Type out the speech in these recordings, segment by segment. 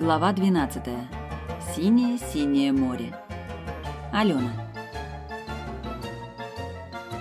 Глава 12. Синее-синее море. Алена.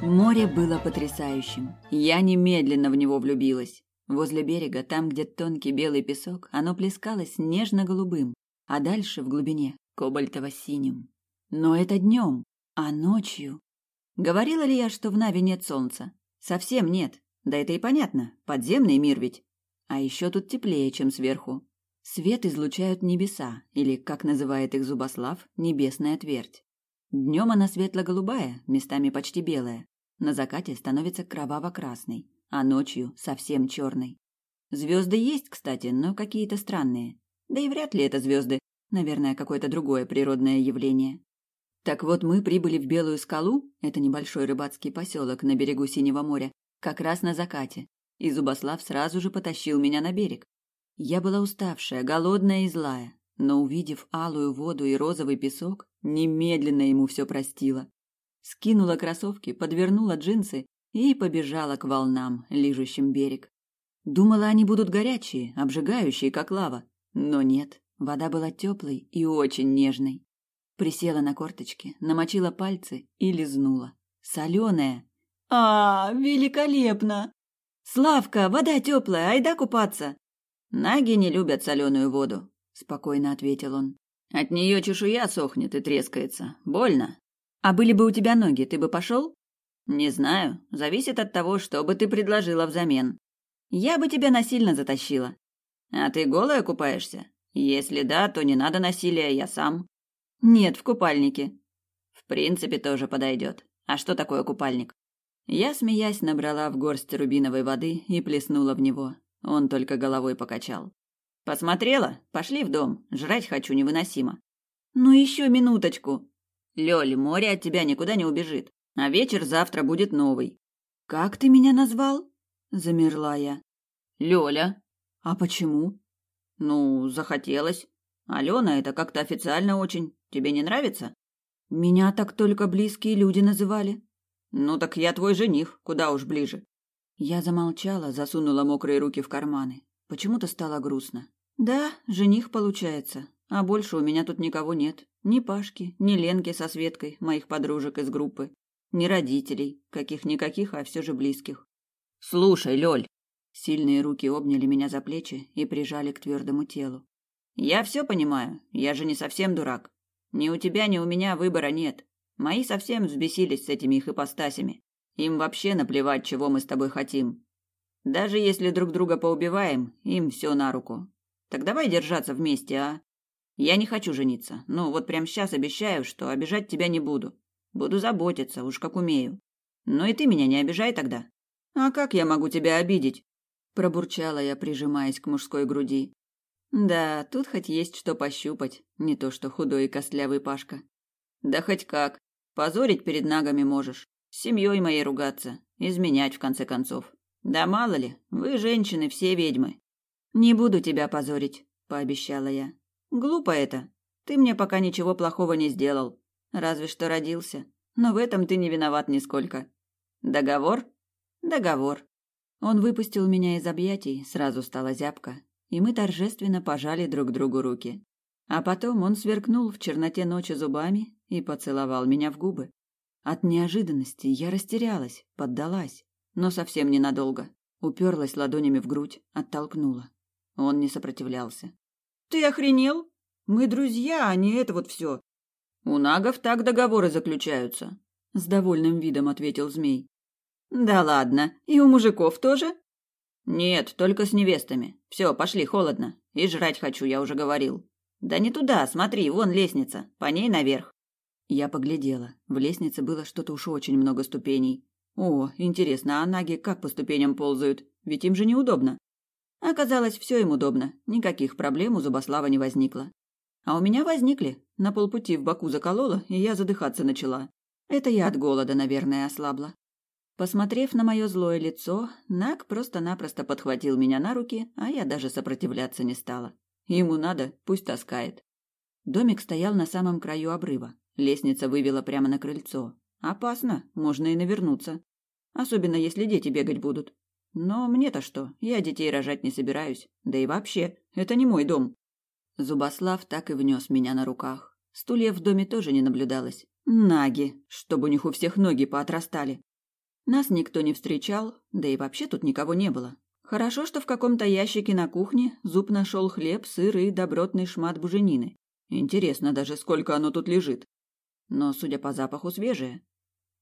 Море было потрясающим. Я немедленно в него влюбилась. Возле берега, там, где тонкий белый песок, оно плескалось нежно-голубым, а дальше в глубине кобальтово-синим. Но это днем, а ночью. Говорила ли я, что в Наве нет солнца? Совсем нет. Да это и понятно. Подземный мир ведь. А еще тут теплее, чем сверху. Свет излучают небеса, или, как называет их Зубослав, небесная твердь. Днем она светло-голубая, местами почти белая. На закате становится кроваво-красной, а ночью совсем черной. Звезды есть, кстати, но какие-то странные. Да и вряд ли это звезды, наверное, какое-то другое природное явление. Так вот, мы прибыли в Белую скалу, это небольшой рыбацкий поселок на берегу Синего моря, как раз на закате, и Зубослав сразу же потащил меня на берег. Я была уставшая, голодная и злая, но, увидев алую воду и розовый песок, немедленно ему все простила. Скинула кроссовки, подвернула джинсы и побежала к волнам, лижущим берег. Думала, они будут горячие, обжигающие, как лава, но нет, вода была теплой и очень нежной. Присела на корточки, намочила пальцы и лизнула. Соленая. А, великолепно! Славка, вода теплая, айда купаться. Наги не любят соленую воду, спокойно ответил он. От нее чешуя сохнет и трескается. Больно. А были бы у тебя ноги, ты бы пошел? Не знаю, зависит от того, что бы ты предложила взамен. Я бы тебя насильно затащила. А ты голая купаешься? Если да, то не надо насилия, я сам. Нет, в купальнике. В принципе, тоже подойдет. А что такое купальник? Я, смеясь, набрала в горсть рубиновой воды и плеснула в него. Он только головой покачал. Посмотрела? Пошли в дом. Жрать хочу невыносимо. Ну еще минуточку. Лёль, море от тебя никуда не убежит, а вечер завтра будет новый. Как ты меня назвал? Замерла я. Лёля. А почему? Ну, захотелось. Алена это как-то официально очень. Тебе не нравится? Меня так только близкие люди называли. Ну так я твой жених, куда уж ближе. Я замолчала, засунула мокрые руки в карманы. Почему-то стало грустно. Да, жених получается. А больше у меня тут никого нет. Ни Пашки, ни Ленки со Светкой, моих подружек из группы. Ни родителей, каких-никаких, а все же близких. Слушай, Лёль. Сильные руки обняли меня за плечи и прижали к твердому телу. Я все понимаю, я же не совсем дурак. Ни у тебя, ни у меня выбора нет. Мои совсем взбесились с этими их ипостасями. Им вообще наплевать, чего мы с тобой хотим. Даже если друг друга поубиваем, им все на руку. Так давай держаться вместе, а? Я не хочу жениться, но вот прямо сейчас обещаю, что обижать тебя не буду. Буду заботиться, уж как умею. Но и ты меня не обижай тогда. А как я могу тебя обидеть? Пробурчала я, прижимаясь к мужской груди. Да, тут хоть есть что пощупать, не то что худой и костлявый Пашка. Да хоть как. Позорить перед нагами можешь. Семьей моей ругаться, изменять в конце концов. Да мало ли, вы, женщины, все ведьмы. Не буду тебя позорить, пообещала я. Глупо это. Ты мне пока ничего плохого не сделал. Разве что родился. Но в этом ты не виноват нисколько. Договор? Договор. Он выпустил меня из объятий, сразу стала зябко, и мы торжественно пожали друг другу руки. А потом он сверкнул в черноте ночи зубами и поцеловал меня в губы. От неожиданности я растерялась, поддалась, но совсем ненадолго. Уперлась ладонями в грудь, оттолкнула. Он не сопротивлялся. «Ты охренел? Мы друзья, а не это вот все». «У нагов так договоры заключаются», — с довольным видом ответил змей. «Да ладно, и у мужиков тоже?» «Нет, только с невестами. Все, пошли, холодно. И жрать хочу, я уже говорил». «Да не туда, смотри, вон лестница, по ней наверх». Я поглядела. В лестнице было что-то уж очень много ступеней. О, интересно, а наги как по ступеням ползают? Ведь им же неудобно. Оказалось, все им удобно. Никаких проблем у Зубослава не возникло. А у меня возникли. На полпути в боку заколола, и я задыхаться начала. Это я от голода, наверное, ослабла. Посмотрев на мое злое лицо, Наг просто-напросто подхватил меня на руки, а я даже сопротивляться не стала. Ему надо, пусть таскает. Домик стоял на самом краю обрыва. Лестница вывела прямо на крыльцо. Опасно, можно и навернуться. Особенно если дети бегать будут. Но мне-то что? Я детей рожать не собираюсь. Да и вообще, это не мой дом. Зубослав так и внес меня на руках. Стульев в доме тоже не наблюдалось. Наги, чтобы у них у всех ноги поотрастали. Нас никто не встречал, да и вообще тут никого не было. Хорошо, что в каком-то ящике на кухне зуб нашел хлеб, сыр и добротный шмат буженины. Интересно даже, сколько оно тут лежит. Но, судя по запаху, свежее.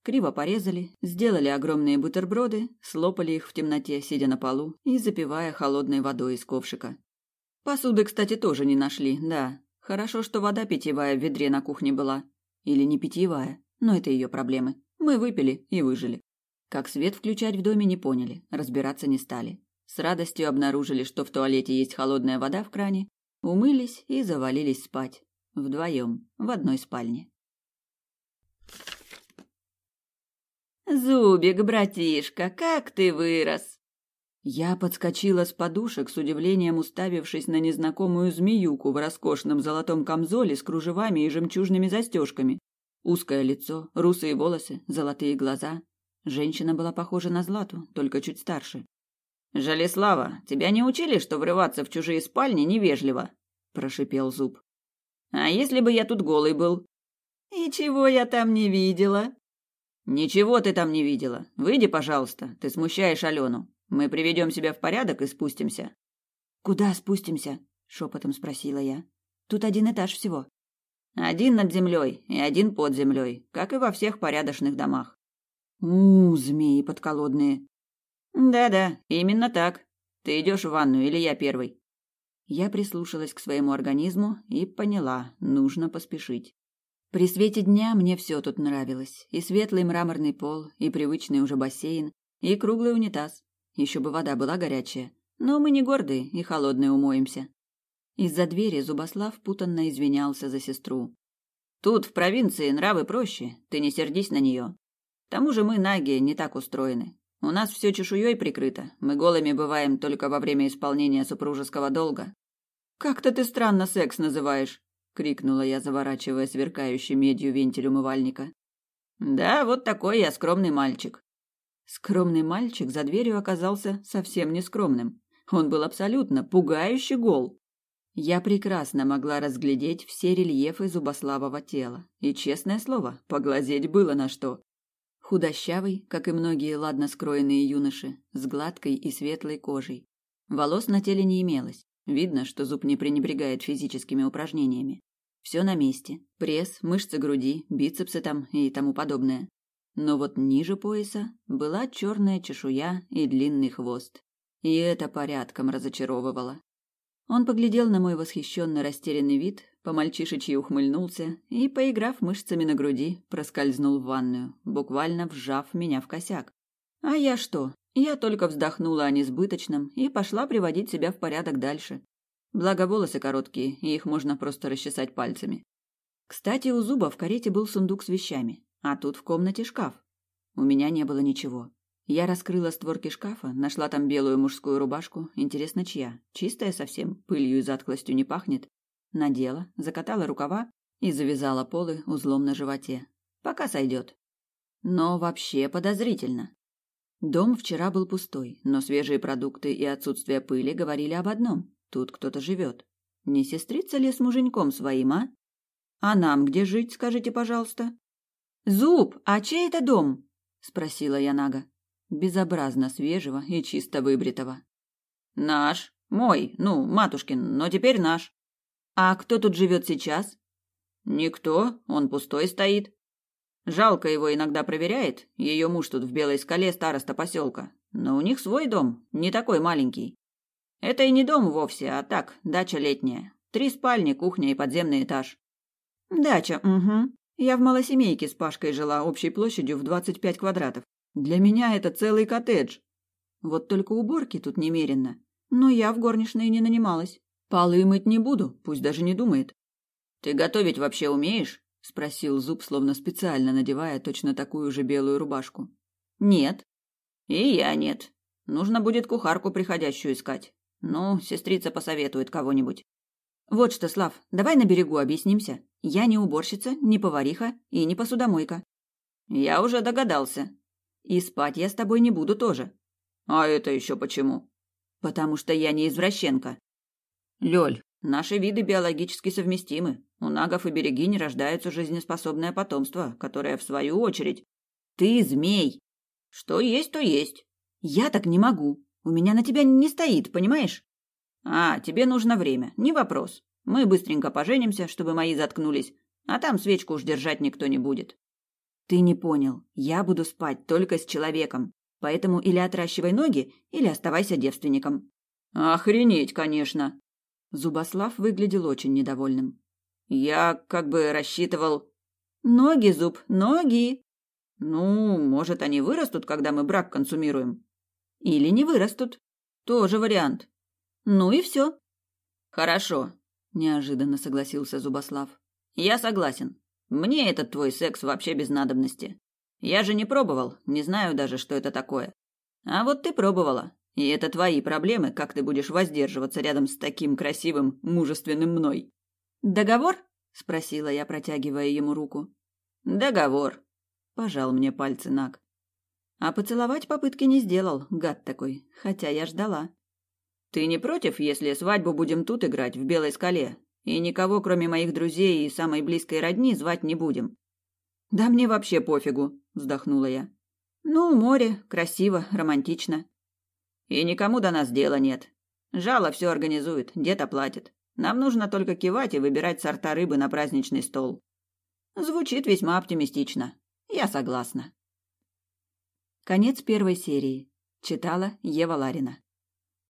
Криво порезали, сделали огромные бутерброды, слопали их в темноте, сидя на полу и запивая холодной водой из ковшика. Посуды, кстати, тоже не нашли, да. Хорошо, что вода питьевая в ведре на кухне была. Или не питьевая, но это ее проблемы. Мы выпили и выжили. Как свет включать в доме не поняли, разбираться не стали. С радостью обнаружили, что в туалете есть холодная вода в кране, умылись и завалились спать. Вдвоем, в одной спальне. «Зубик, братишка, как ты вырос!» Я подскочила с подушек, с удивлением уставившись на незнакомую змеюку в роскошном золотом камзоле с кружевами и жемчужными застежками. Узкое лицо, русые волосы, золотые глаза. Женщина была похожа на Злату, только чуть старше. «Жалеслава, тебя не учили, что врываться в чужие спальни невежливо?» – прошипел Зуб. «А если бы я тут голый был?» «И чего я там не видела?» «Ничего ты там не видела. Выйди, пожалуйста, ты смущаешь Алену. Мы приведем себя в порядок и спустимся. Куда спустимся? шепотом спросила я. Тут один этаж всего. Один над землей и один под землей, как и во всех порядочных домах. У, змеи подколодные. Да-да, именно так. Ты идешь в ванную или я первый? Я прислушалась к своему организму и поняла, нужно поспешить. При свете дня мне все тут нравилось: и светлый мраморный пол, и привычный уже бассейн, и круглый унитаз. Еще бы вода была горячая. Но мы не гордые и холодные умоемся. Из-за двери Зубослав путанно извинялся за сестру. Тут, в провинции, нравы проще, ты не сердись на нее. К тому же мы, наги, не так устроены. У нас все чешуей прикрыто, мы голыми бываем только во время исполнения супружеского долга. «Как-то ты странно секс называешь», — крикнула я, заворачивая сверкающий медью вентиль умывальника. «Да, вот такой я скромный мальчик. Скромный мальчик за дверью оказался совсем не скромным. Он был абсолютно пугающе гол. Я прекрасно могла разглядеть все рельефы зубославого тела, и, честное слово, поглазеть было на что. Худощавый, как и многие ладно скроенные юноши, с гладкой и светлой кожей. Волос на теле не имелось. Видно, что зуб не пренебрегает физическими упражнениями. Все на месте. Пресс, мышцы груди, бицепсы там и тому подобное. Но вот ниже пояса была черная чешуя и длинный хвост. И это порядком разочаровывало. Он поглядел на мой восхищенно растерянный вид, по-мальчишечьи ухмыльнулся и, поиграв мышцами на груди, проскользнул в ванную, буквально вжав меня в косяк. А я что? Я только вздохнула о несбыточном и пошла приводить себя в порядок дальше. Благо волосы короткие, и их можно просто расчесать пальцами. Кстати, у Зуба в карете был сундук с вещами. А тут в комнате шкаф. У меня не было ничего. Я раскрыла створки шкафа, нашла там белую мужскую рубашку. Интересно, чья? Чистая совсем, пылью и затхлостью не пахнет. Надела, закатала рукава и завязала полы узлом на животе. Пока сойдет. Но вообще подозрительно. Дом вчера был пустой, но свежие продукты и отсутствие пыли говорили об одном. Тут кто-то живет. Не сестрица ли с муженьком своим, а? А нам где жить, скажите, пожалуйста? «Зуб, а чей это дом?» – спросила я Нага. Безобразно свежего и чисто выбритого. «Наш. Мой. Ну, матушкин, но теперь наш». «А кто тут живет сейчас?» «Никто. Он пустой стоит. Жалко его иногда проверяет. Ее муж тут в Белой скале староста поселка. Но у них свой дом, не такой маленький. Это и не дом вовсе, а так, дача летняя. Три спальни, кухня и подземный этаж». «Дача, угу. Я в малосемейке с Пашкой жила общей площадью в 25 квадратов. Для меня это целый коттедж. Вот только уборки тут немерено. Но я в горничные не нанималась. Полы мыть не буду, пусть даже не думает. Ты готовить вообще умеешь? Спросил Зуб, словно специально надевая точно такую же белую рубашку. Нет. И я нет. Нужно будет кухарку приходящую искать. Ну, сестрица посоветует кого-нибудь. Вот что, Слав, давай на берегу объяснимся. Я не уборщица, не повариха и не посудомойка. Я уже догадался. И спать я с тобой не буду тоже. А это еще почему? Потому что я не извращенка. Лёль, Наши виды биологически совместимы. У нагов и берегинь рождается жизнеспособное потомство, которое, в свою очередь... Ты змей! Что есть, то есть. Я так не могу. У меня на тебя не стоит, понимаешь? А, тебе нужно время. Не вопрос. Мы быстренько поженимся, чтобы мои заткнулись, а там свечку уж держать никто не будет. Ты не понял. Я буду спать только с человеком. Поэтому или отращивай ноги, или оставайся девственником. Охренеть, конечно. Зубослав выглядел очень недовольным. Я как бы рассчитывал... Ноги, Зуб, ноги! Ну, может, они вырастут, когда мы брак консумируем. Или не вырастут. Тоже вариант. Ну и все. Хорошо, неожиданно согласился Зубослав. Я согласен. Мне этот твой секс вообще без надобности. Я же не пробовал, не знаю даже, что это такое. А вот ты пробовала. И это твои проблемы, как ты будешь воздерживаться рядом с таким красивым, мужественным мной. Договор? спросила я, протягивая ему руку. Договор. Пожал мне пальцы Нак. А поцеловать попытки не сделал, гад такой, хотя я ждала. Ты не против, если свадьбу будем тут играть, в Белой скале, и никого, кроме моих друзей и самой близкой родни, звать не будем? Да мне вообще пофигу, вздохнула я. Ну, море, красиво, романтично. И никому до нас дела нет. Жало все организует, дед оплатит. Нам нужно только кивать и выбирать сорта рыбы на праздничный стол. Звучит весьма оптимистично. Я согласна. Конец первой серии. Читала Ева Ларина.